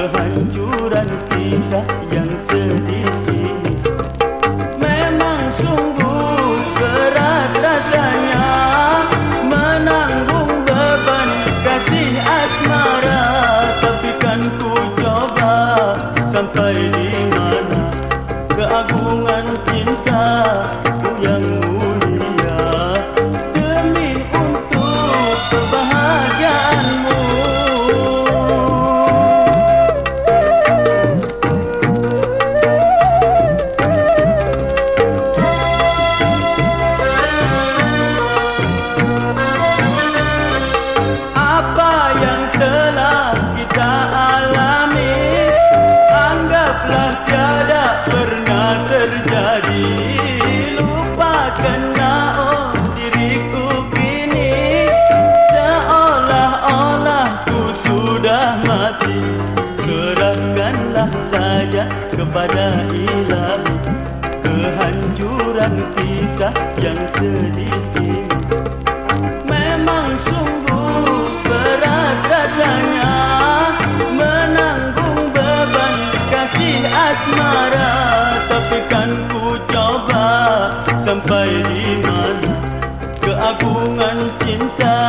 Kehancuran kisah yang sedih mati Serahkanlah saja kepada ilah Kehancuran pisah yang sedih. Memang sungguh berat rasanya Menanggung beban kasih asmara. Tapi kan ku coba sampai di mana Keagungan cinta